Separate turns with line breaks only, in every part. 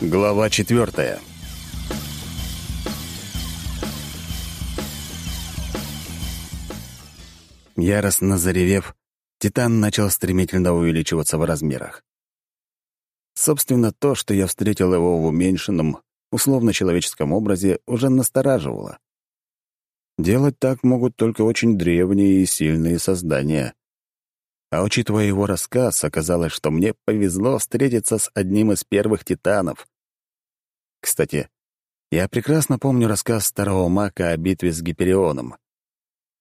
Глава четвертая. Яростно заревев, Титан начал стремительно увеличиваться в размерах. Собственно, то, что я встретил его в уменьшенном, условно-человеческом образе, уже настораживало. Делать так могут только очень древние и сильные создания. А учитывая его рассказ, оказалось, что мне повезло встретиться с одним из первых титанов. Кстати, я прекрасно помню рассказ старого мака о битве с Гиперионом.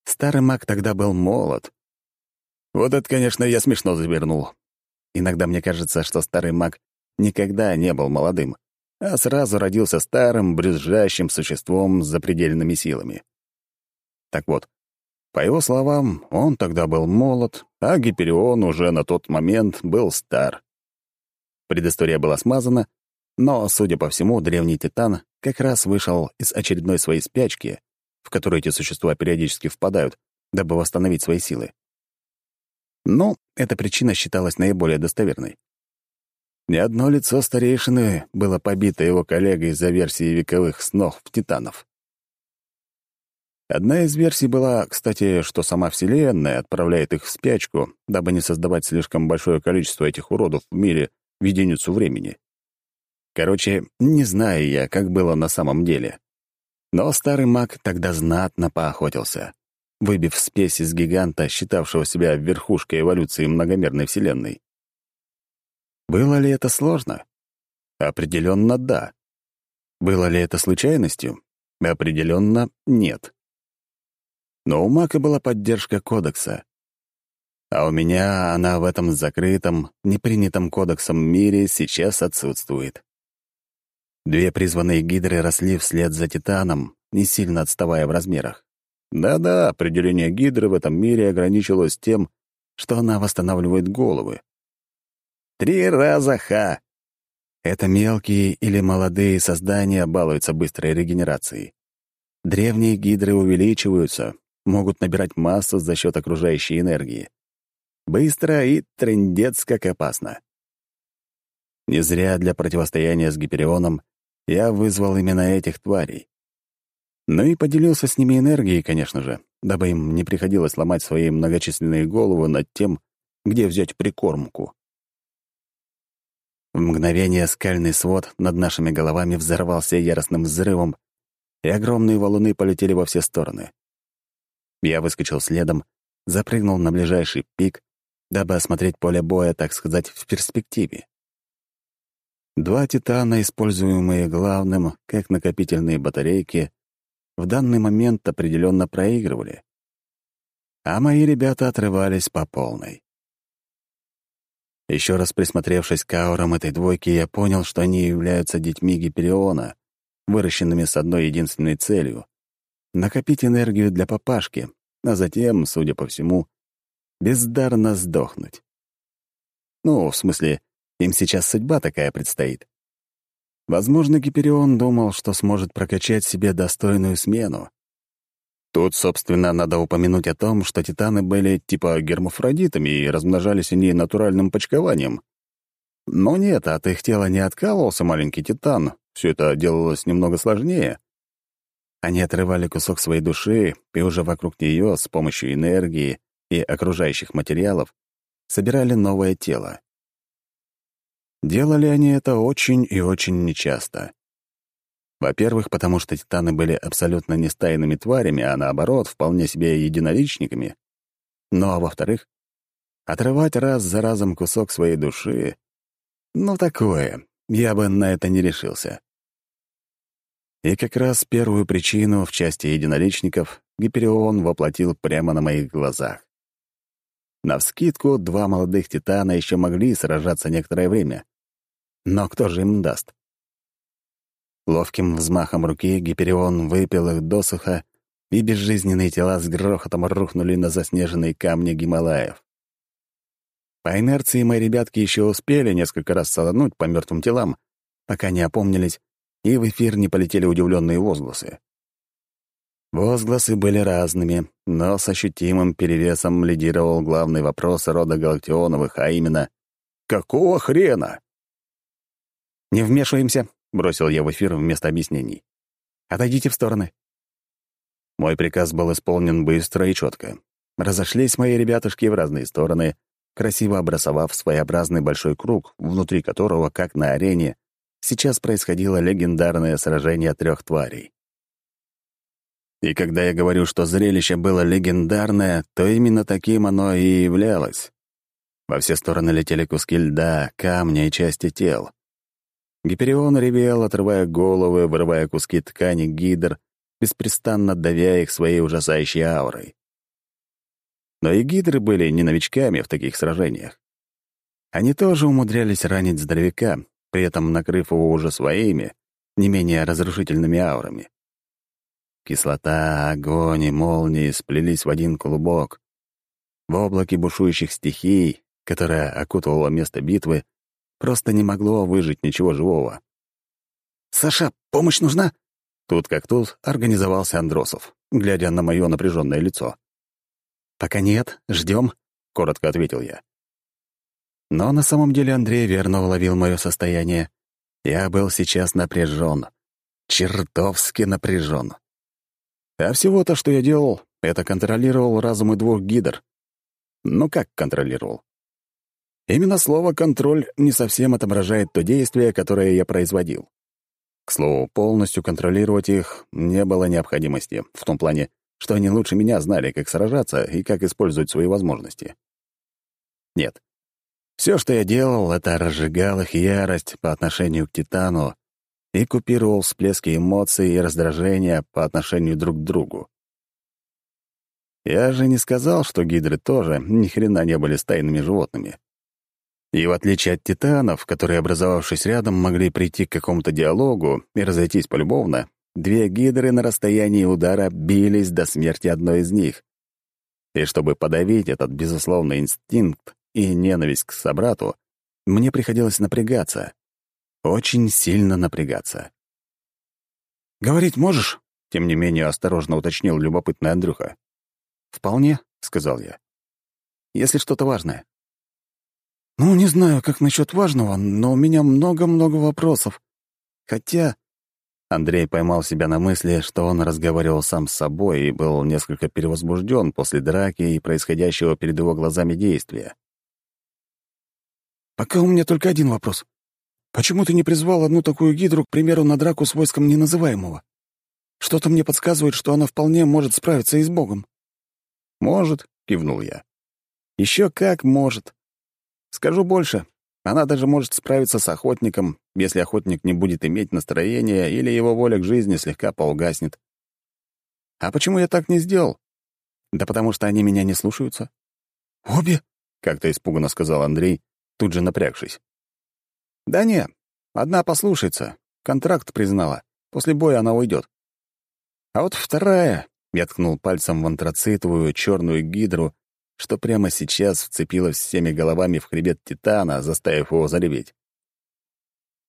Старый маг тогда был молод. Вот это, конечно, я смешно завернул. Иногда мне кажется, что старый маг никогда не был молодым, а сразу родился старым, брюзжащим существом с запредельными силами. Так вот, по его словам, он тогда был молод, а Гиперион уже на тот момент был стар. Предыстория была смазана, но, судя по всему, древний Титан как раз вышел из очередной своей спячки, в которую эти существа периодически впадают, дабы восстановить свои силы. Но эта причина считалась наиболее достоверной. Ни одно лицо старейшины было побито его коллегой за версии вековых снов Титанов. Одна из версий была, кстати, что сама Вселенная отправляет их в спячку, дабы не создавать слишком большое количество этих уродов в мире в единицу времени. Короче, не знаю я, как было на самом деле. Но старый маг тогда знатно поохотился, выбив спесь из гиганта, считавшего себя верхушкой эволюции многомерной Вселенной. Было ли это сложно? Определенно да. Было ли это случайностью? Определенно нет. Но у Мака была поддержка кодекса. А у меня она в этом закрытом, непринятом кодексом мире сейчас отсутствует. Две призванные гидры росли вслед за Титаном, не сильно отставая в размерах. Да-да, определение гидры в этом мире ограничилось тем, что она восстанавливает головы. Три раза ха! Это мелкие или молодые создания балуются быстрой регенерацией. Древние гидры увеличиваются, могут набирать массу за счет окружающей энергии. Быстро и трендец как опасно. Не зря для противостояния с Гиперионом я вызвал именно этих тварей. Ну и поделился с ними энергией, конечно же, дабы им не приходилось ломать свои многочисленные головы над тем, где взять прикормку. В мгновение скальный свод над нашими головами взорвался яростным взрывом, и огромные валуны полетели во все стороны. Я выскочил следом, запрыгнул на ближайший пик, дабы осмотреть поле боя, так сказать, в перспективе. Два «Титана», используемые главным как накопительные батарейки, в данный момент определенно проигрывали. А мои ребята отрывались по полной. Еще раз присмотревшись к аурам этой двойки, я понял, что они являются детьми Гипериона, выращенными с одной единственной целью накопить энергию для папашки, а затем, судя по всему, бездарно сдохнуть. Ну, в смысле, им сейчас судьба такая предстоит. Возможно, Гиперион думал, что сможет прокачать себе достойную смену. Тут, собственно, надо упомянуть о том, что титаны были типа гермафродитами и размножались они натуральным почкованием. Но нет, от их тела не откалывался маленький титан, все это делалось немного сложнее. Они отрывали кусок своей души, и уже вокруг нее с помощью энергии и окружающих материалов собирали новое тело. Делали они это очень и очень нечасто. Во-первых, потому что титаны были абсолютно не стайными тварями, а наоборот, вполне себе единоличниками. Ну а во-вторых, отрывать раз за разом кусок своей души — ну такое, я бы на это не решился. И как раз первую причину в части единоличников Гиперион воплотил прямо на моих глазах. Навскидку, два молодых титана еще могли сражаться некоторое время. Но кто же им даст? Ловким взмахом руки Гиперион выпил их досуха, и безжизненные тела с грохотом рухнули на заснеженные камни Гималаев. По инерции мои ребятки еще успели несколько раз солонуть по мертвым телам, пока не опомнились и в эфир не полетели удивленные возгласы. Возгласы были разными, но с ощутимым перевесом лидировал главный вопрос рода Галактионовых, а именно «Какого хрена?». «Не вмешиваемся», — бросил я в эфир вместо объяснений. «Отойдите в стороны». Мой приказ был исполнен быстро и четко. Разошлись мои ребятушки в разные стороны, красиво обрисовав своеобразный большой круг, внутри которого, как на арене, сейчас происходило легендарное сражение трех тварей. И когда я говорю, что зрелище было легендарное, то именно таким оно и являлось. Во все стороны летели куски льда, камня и части тел. Гиперион ревел, отрывая головы, вырывая куски ткани гидр, беспрестанно давя их своей ужасающей аурой. Но и гидры были не новичками в таких сражениях. Они тоже умудрялись ранить здоровяка, при этом накрыв его уже своими, не менее разрушительными аурами. Кислота, огонь и молнии сплелись в один клубок. В облаке бушующих стихий, которое окутывало место битвы, просто не могло выжить ничего живого. «Саша, помощь нужна?» Тут как тут организовался Андросов, глядя на мое напряженное лицо. «Пока нет, ждем, коротко ответил я. Но на самом деле Андрей верно уловил мое состояние. Я был сейчас напряжен, чертовски напряжен. А всего-то, что я делал, это контролировал разумы двух гидр. Ну как контролировал? Именно слово «контроль» не совсем отображает то действие, которое я производил. К слову, полностью контролировать их не было необходимости, в том плане, что они лучше меня знали, как сражаться и как использовать свои возможности. Нет. Все, что я делал, это разжигал их ярость по отношению к Титану и купировал всплески эмоций и раздражения по отношению друг к другу. Я же не сказал, что гидры тоже ни хрена не были стайными животными. И в отличие от титанов, которые, образовавшись рядом, могли прийти к какому-то диалогу и разойтись полюбовно, две гидры на расстоянии удара бились до смерти одной из них. И чтобы подавить этот безусловный инстинкт и ненависть к собрату, мне приходилось напрягаться, очень сильно напрягаться. «Говорить можешь?» — тем не менее осторожно уточнил любопытный Андрюха. «Вполне», — сказал я. «Если что-то важное». «Ну, не знаю, как насчет важного, но у меня много-много вопросов. Хотя...» Андрей поймал себя на мысли, что он разговаривал сам с собой и был несколько перевозбужден после драки и происходящего перед его глазами действия. «Пока у меня только один вопрос. Почему ты не призвал одну такую гидру, к примеру, на драку с войском неназываемого? Что-то мне подсказывает, что она вполне может справиться и с Богом». «Может», — кивнул я. «Еще как может. Скажу больше. Она даже может справиться с охотником, если охотник не будет иметь настроения или его воля к жизни слегка поугаснет. А почему я так не сделал? Да потому что они меня не слушаются. «Обе?» — как-то испуганно сказал Андрей, тут же напрягшись. «Да не, одна послушается. Контракт признала. После боя она уйдет. А вот вторая, я ткнул пальцем в антрацитовую черную гидру, что прямо сейчас вцепилась всеми головами в хребет Титана, заставив его зареветь.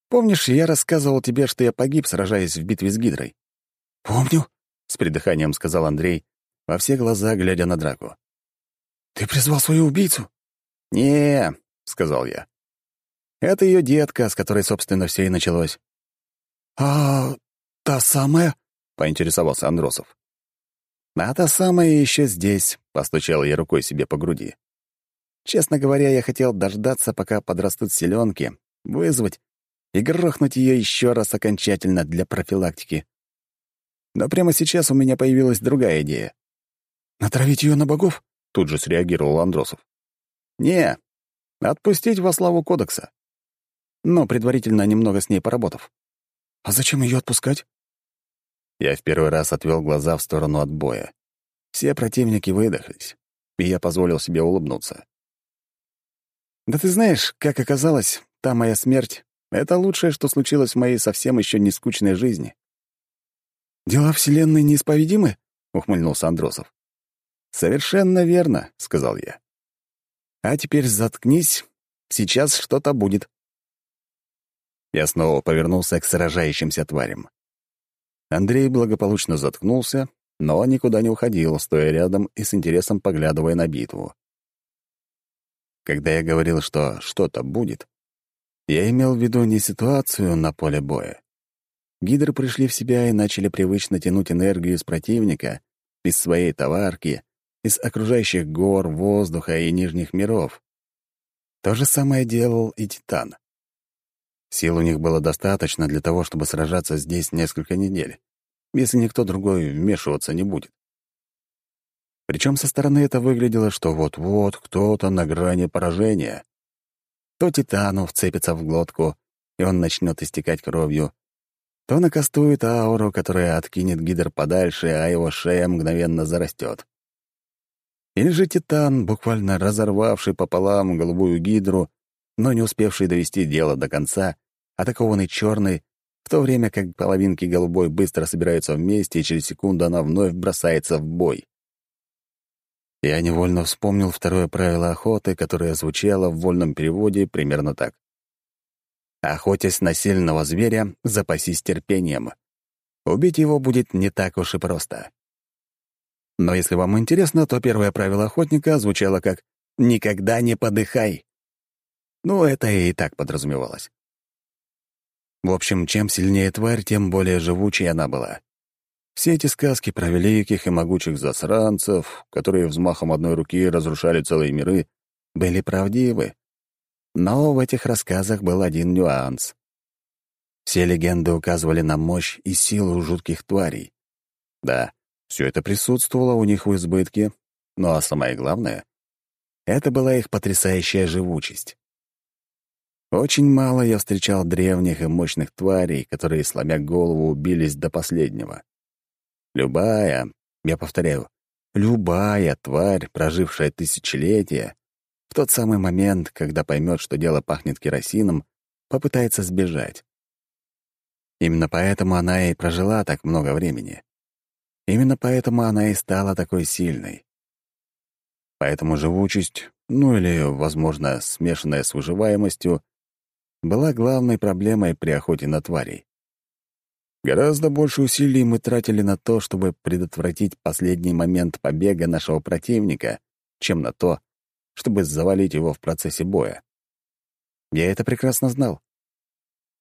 «Помнишь, я рассказывал тебе, что я погиб, сражаясь в битве с гидрой?» «Помню», — с придыханием сказал Андрей, во все глаза глядя на драку. «Ты призвал свою убийцу?» «Не», — сказал я. Это ее детка, с которой, собственно, все и началось. «А та самая?» — поинтересовался Андросов. «А та самая еще здесь», — постучал я рукой себе по груди. Честно говоря, я хотел дождаться, пока подрастут селенки, вызвать и грохнуть ее еще раз окончательно для профилактики. Но прямо сейчас у меня появилась другая идея. «Натравить ее на богов?» — тут же среагировал Андросов. «Не, отпустить во славу кодекса но предварительно немного с ней поработав. «А зачем ее отпускать?» Я в первый раз отвел глаза в сторону отбоя. Все противники выдохлись, и я позволил себе улыбнуться. «Да ты знаешь, как оказалось, та моя смерть — это лучшее, что случилось в моей совсем еще не скучной жизни». «Дела Вселенной неисповедимы?» — ухмыльнулся Андросов. «Совершенно верно», — сказал я. «А теперь заткнись, сейчас что-то будет». Я снова повернулся к сражающимся тварям. Андрей благополучно заткнулся, но никуда не уходил, стоя рядом и с интересом поглядывая на битву. Когда я говорил, что что-то будет, Я имел в виду не ситуацию на поле боя. Гидры пришли в себя и начали привычно тянуть энергию из противника, из своей товарки, из окружающих гор, воздуха и нижних миров. То же самое делал и Титан. Сил у них было достаточно для того, чтобы сражаться здесь несколько недель, если никто другой вмешиваться не будет. Причем со стороны это выглядело, что вот-вот кто-то на грани поражения. То Титану вцепится в глотку, и он начнет истекать кровью, то накастует ауру, которая откинет гидр подальше, а его шея мгновенно зарастет. Или же Титан, буквально разорвавший пополам голубую гидру, но не успевший довести дело до конца, атакованный черный, в то время как половинки голубой быстро собираются вместе, и через секунду она вновь бросается в бой. Я невольно вспомнил второе правило охоты, которое звучало в вольном переводе примерно так. «Охотясь на сильного зверя, запасись терпением. Убить его будет не так уж и просто». Но если вам интересно, то первое правило охотника звучало как «никогда не подыхай». Ну, это и так подразумевалось. В общем, чем сильнее тварь, тем более живучей она была. Все эти сказки про великих и могучих засранцев, которые взмахом одной руки разрушали целые миры, были правдивы. Но в этих рассказах был один нюанс. Все легенды указывали на мощь и силу жутких тварей. Да, все это присутствовало у них в избытке, но а самое главное — это была их потрясающая живучесть. Очень мало я встречал древних и мощных тварей, которые, сломя голову, убились до последнего. Любая, я повторяю, любая тварь, прожившая тысячелетия, в тот самый момент, когда поймет, что дело пахнет керосином, попытается сбежать. Именно поэтому она и прожила так много времени. Именно поэтому она и стала такой сильной. Поэтому живучесть, ну или, возможно, смешанная с выживаемостью, была главной проблемой при охоте на тварей. Гораздо больше усилий мы тратили на то, чтобы предотвратить последний момент побега нашего противника, чем на то, чтобы завалить его в процессе боя. Я это прекрасно знал.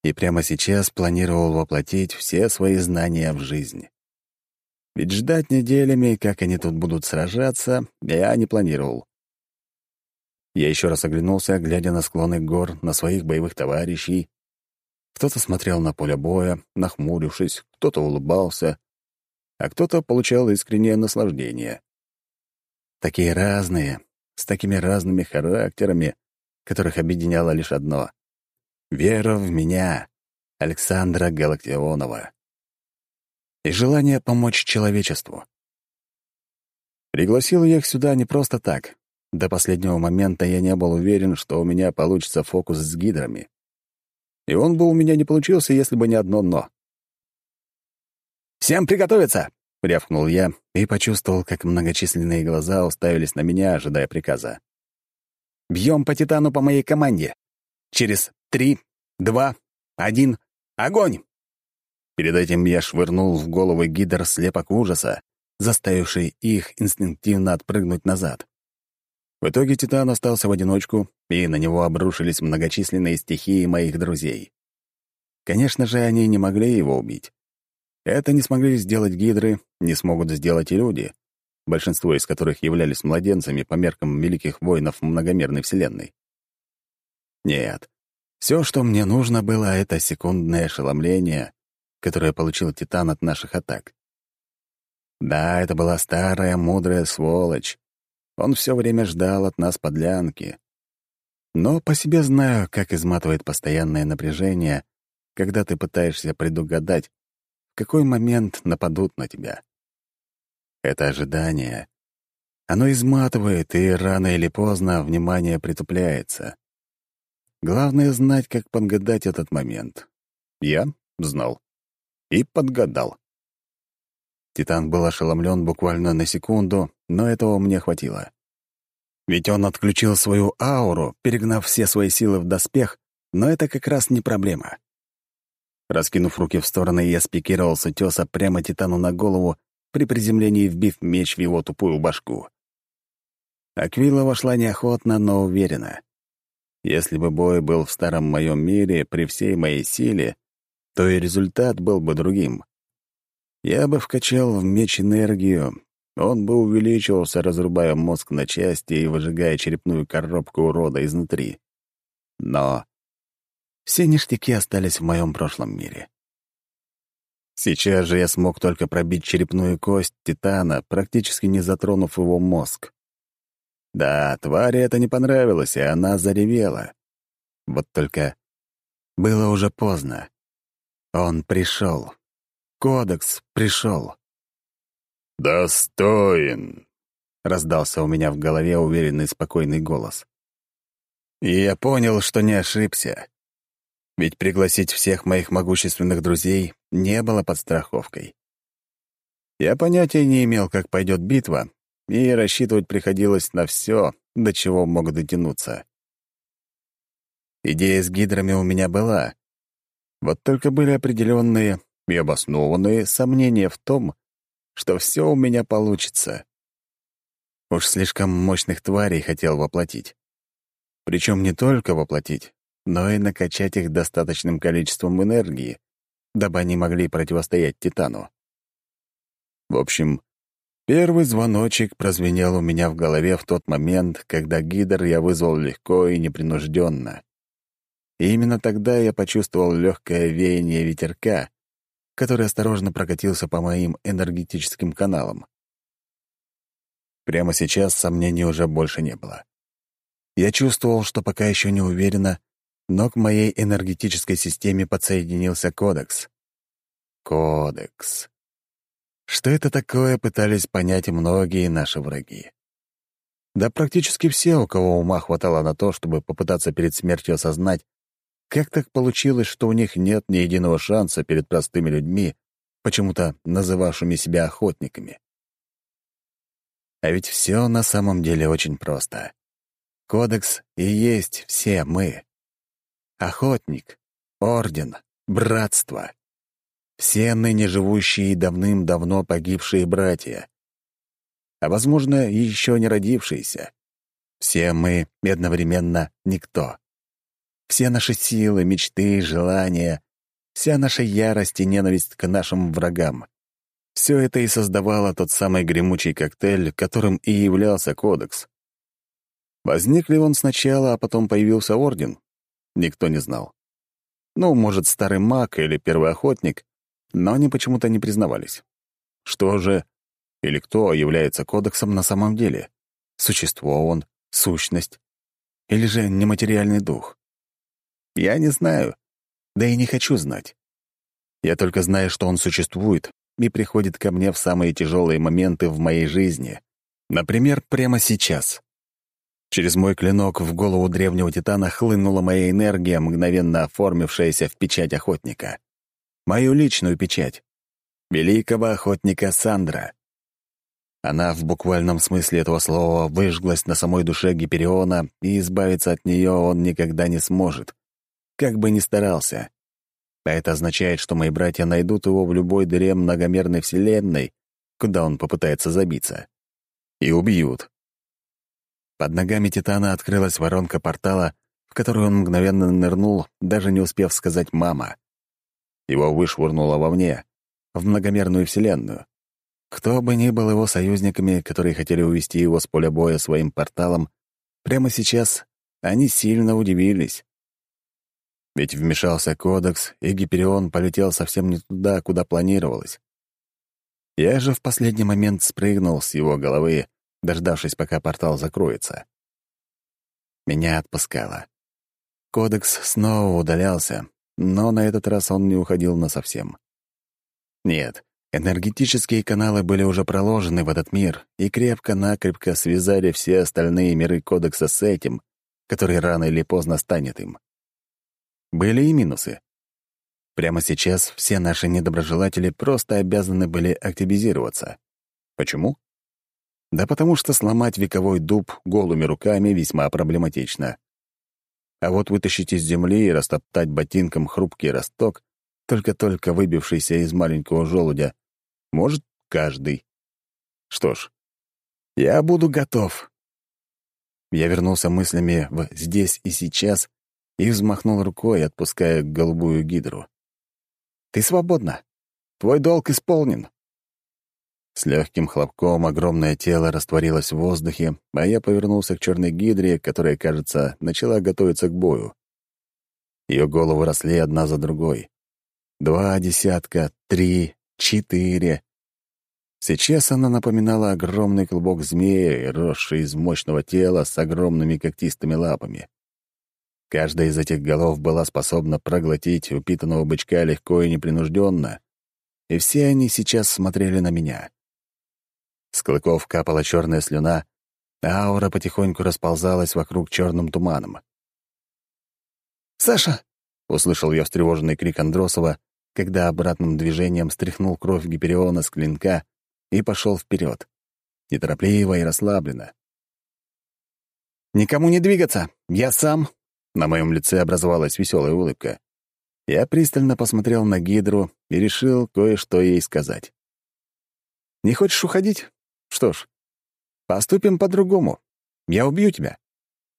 И прямо сейчас планировал воплотить все свои знания в жизнь. Ведь ждать неделями, как они тут будут сражаться, я не планировал. Я еще раз оглянулся, глядя на склоны гор, на своих боевых товарищей, кто-то смотрел на поле боя, нахмурившись, кто-то улыбался, а кто-то получал искреннее наслаждение. Такие разные, с такими разными характерами, которых объединяло лишь одно — вера в меня, Александра Галактионова. И желание помочь человечеству. Пригласил я их сюда не просто так. До последнего момента я не был уверен, что у меня получится фокус с гидрами. И он бы у меня не получился, если бы не одно «но». «Всем приготовиться!» — рявкнул я и почувствовал, как многочисленные глаза уставились на меня, ожидая приказа. «Бьем по Титану по моей команде. Через три, два, один, огонь!» Перед этим я швырнул в головы гидр слепок ужаса, заставивший их инстинктивно отпрыгнуть назад. В итоге Титан остался в одиночку, и на него обрушились многочисленные стихии моих друзей. Конечно же, они не могли его убить. Это не смогли сделать гидры, не смогут сделать и люди, большинство из которых являлись младенцами по меркам великих воинов многомерной вселенной. Нет, все, что мне нужно было, — это секундное ошеломление, которое получил Титан от наших атак. Да, это была старая мудрая сволочь, он все время ждал от нас подлянки. Но по себе знаю, как изматывает постоянное напряжение, когда ты пытаешься предугадать, в какой момент нападут на тебя. Это ожидание. Оно изматывает, и рано или поздно внимание притупляется. Главное — знать, как подгадать этот момент. Я знал. И подгадал. Титан был ошеломлен буквально на секунду, но этого мне хватило. Ведь он отключил свою ауру, перегнав все свои силы в доспех, но это как раз не проблема. Раскинув руки в стороны, я спикировал с утёса прямо Титану на голову, при приземлении вбив меч в его тупую башку. Аквила вошла неохотно, но уверенно. Если бы бой был в старом моем мире при всей моей силе, то и результат был бы другим. Я бы вкачал в меч энергию, он бы увеличивался, разрубая мозг на части и выжигая черепную коробку урода изнутри. Но все ништяки остались в моем прошлом мире. Сейчас же я смог только пробить черепную кость Титана, практически не затронув его мозг. Да, твари это не понравилось, и она заревела. Вот только было уже поздно. Он пришел. Кодекс пришел. «Достоин!» — раздался у меня в голове уверенный спокойный голос. И я понял, что не ошибся. Ведь пригласить всех моих могущественных друзей не было подстраховкой. Я понятия не имел, как пойдет битва, и рассчитывать приходилось на все, до чего мог дотянуться. Идея с гидрами у меня была. Вот только были определенные и обоснованные сомнения в том, что все у меня получится. Уж слишком мощных тварей хотел воплотить. Причем не только воплотить, но и накачать их достаточным количеством энергии, дабы они могли противостоять Титану. В общем, первый звоночек прозвенел у меня в голове в тот момент, когда гидр я вызвал легко и непринужденно. И именно тогда я почувствовал легкое веяние ветерка, который осторожно прокатился по моим энергетическим каналам. Прямо сейчас сомнений уже больше не было. Я чувствовал, что пока еще не уверенно, но к моей энергетической системе подсоединился кодекс. Кодекс. Что это такое, пытались понять многие наши враги. Да практически все, у кого ума хватало на то, чтобы попытаться перед смертью осознать, как так получилось, что у них нет ни единого шанса перед простыми людьми, почему-то называвшими себя охотниками? А ведь все на самом деле очень просто. Кодекс и есть все мы. Охотник, орден, братство. Все ныне живущие и давным-давно погибшие братья. А, возможно, еще не родившиеся. Все мы одновременно никто. Все наши силы, мечты, желания, вся наша ярость и ненависть к нашим врагам. Все это и создавало тот самый гремучий коктейль, которым и являлся Кодекс. Возник ли он сначала, а потом появился Орден? никто не знал. Ну, может, старый маг или первый охотник, но они почему-то не признавались. Что же или кто является кодексом на самом деле? Существо он, сущность или же нематериальный дух? Я не знаю, да и не хочу знать. Я только знаю, что он существует и приходит ко мне в самые тяжелые моменты в моей жизни. Например, прямо сейчас. Через мой клинок в голову древнего титана хлынула моя энергия, мгновенно оформившаяся в печать охотника. Мою личную печать. Великого охотника Сандра. Она в буквальном смысле этого слова выжглась на самой душе Гипериона, и избавиться от нее он никогда не сможет. Как бы ни старался. А это означает, что мои братья найдут его в любой дыре многомерной вселенной, куда он попытается забиться. И убьют. Под ногами Титана открылась воронка портала, в которую он мгновенно нырнул, даже не успев сказать «мама». Его вышвырнуло вовне, в многомерную вселенную. Кто бы ни был его союзниками, которые хотели увести его с поля боя своим порталом, прямо сейчас они сильно удивились. Ведь вмешался Кодекс, и Гиперион полетел совсем не туда, куда планировалось. Я же в последний момент спрыгнул с его головы, дождавшись, пока портал закроется. Меня отпускало. Кодекс снова удалялся, но на этот раз он не уходил насовсем. Нет, энергетические каналы были уже проложены в этот мир и крепко-накрепко связали все остальные миры Кодекса с этим, который рано или поздно станет им. Были и минусы. Прямо сейчас все наши недоброжелатели просто обязаны были активизироваться. Почему? Да потому что сломать вековой дуб голыми руками весьма проблематично. А вот вытащить из земли и растоптать ботинком хрупкий росток, только-только выбившийся из маленького желудя, может каждый. Что ж, я буду готов. Я вернулся мыслями в «здесь и сейчас» и взмахнул рукой, отпуская голубую гидру. «Ты свободна. Твой долг исполнен». С легким хлопком огромное тело растворилось в воздухе, а я повернулся к черной гидре, которая, кажется, начала готовиться к бою. Ее головы росли одна за другой. Два десятка, три, четыре. Сейчас она напоминала огромный клубок змеи, росший из мощного тела с огромными когтистыми лапами. Каждая из этих голов была способна проглотить упитанного бычка легко и непринужденно, и все они сейчас смотрели на меня. С клыков капала черная слюна, а аура потихоньку расползалась вокруг черным туманом.
«Саша!»
— услышал я встревоженный крик Андросова, когда обратным движением стряхнул кровь Гипериона с клинка и пошел вперед, неторопливо и расслабленно.
«Никому не двигаться! Я сам!»
На моем лице образовалась веселая улыбка. Я пристально посмотрел на Гидру и решил кое-что ей сказать. «Не хочешь уходить? Что ж, поступим по-другому. Я убью тебя.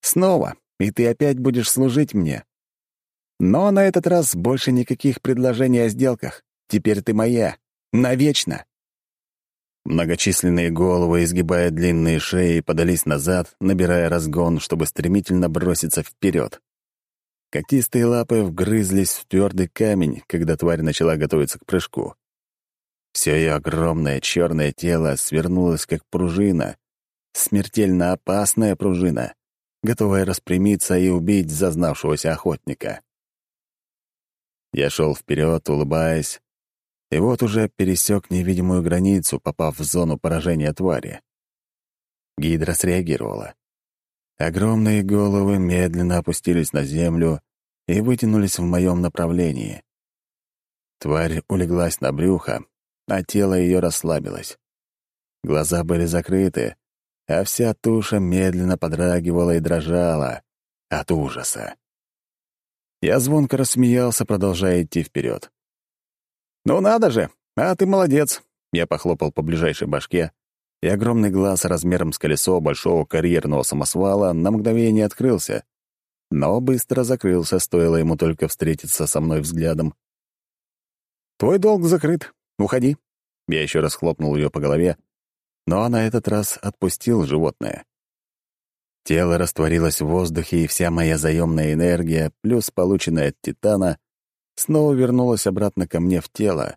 Снова, и ты опять будешь служить мне. Но на этот раз больше никаких предложений о сделках. Теперь ты моя. Навечно. Многочисленные головы, изгибая длинные шеи, подались назад, набирая разгон, чтобы стремительно броситься вперед. Когтистые лапы вгрызлись в твердый камень, когда тварь начала готовиться к прыжку. Все ее огромное черное тело свернулось, как пружина, смертельно опасная пружина, готовая распрямиться и убить зазнавшегося охотника. Я шел вперед, улыбаясь, и вот уже пересек невидимую границу, попав в зону поражения твари. Гидра среагировала. Огромные головы медленно опустились на землю и вытянулись в моем направлении. Тварь улеглась на брюхо, а тело ее расслабилось. Глаза были закрыты, а вся туша медленно подрагивала и дрожала от ужаса. Я звонко рассмеялся, продолжая идти вперед. «Ну надо же! А ты молодец!» Я похлопал по ближайшей башке, и огромный глаз размером с колесо большого карьерного самосвала на мгновение открылся, но быстро закрылся, стоило ему только встретиться со мной взглядом. «Твой долг закрыт. Уходи». Я еще раз хлопнул ее по голове, но на этот раз отпустил животное. Тело растворилось в воздухе, и вся моя заемная энергия, плюс полученная от Титана, снова вернулась обратно ко мне в тело,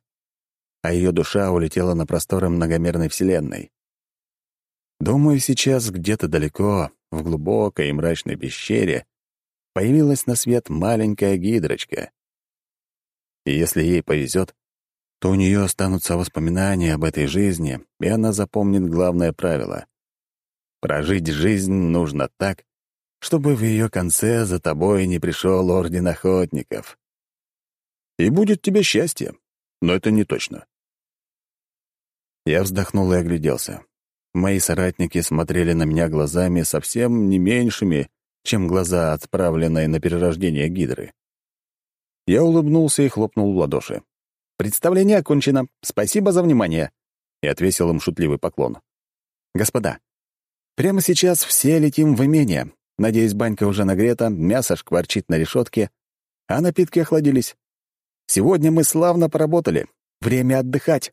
а ее душа улетела на просторы многомерной Вселенной. Думаю, сейчас где-то далеко, в глубокой и мрачной пещере, появилась на свет маленькая гидрочка. И если ей повезет, то у нее останутся воспоминания об этой жизни, и она запомнит главное правило. Прожить жизнь нужно так, чтобы в ее конце за тобой не пришел орден охотников и будет тебе счастье. Но это не точно. Я вздохнул и огляделся. Мои соратники смотрели на меня глазами совсем не меньшими, чем глаза, отправленные на перерождение Гидры. Я улыбнулся и хлопнул в ладоши. «Представление окончено. Спасибо за внимание!» И отвесил им шутливый поклон. «Господа, прямо сейчас все летим в имение. Надеюсь, банька уже нагрета, мясо шкварчит на решетке, а напитки охладились. Сегодня мы славно поработали. Время отдыхать.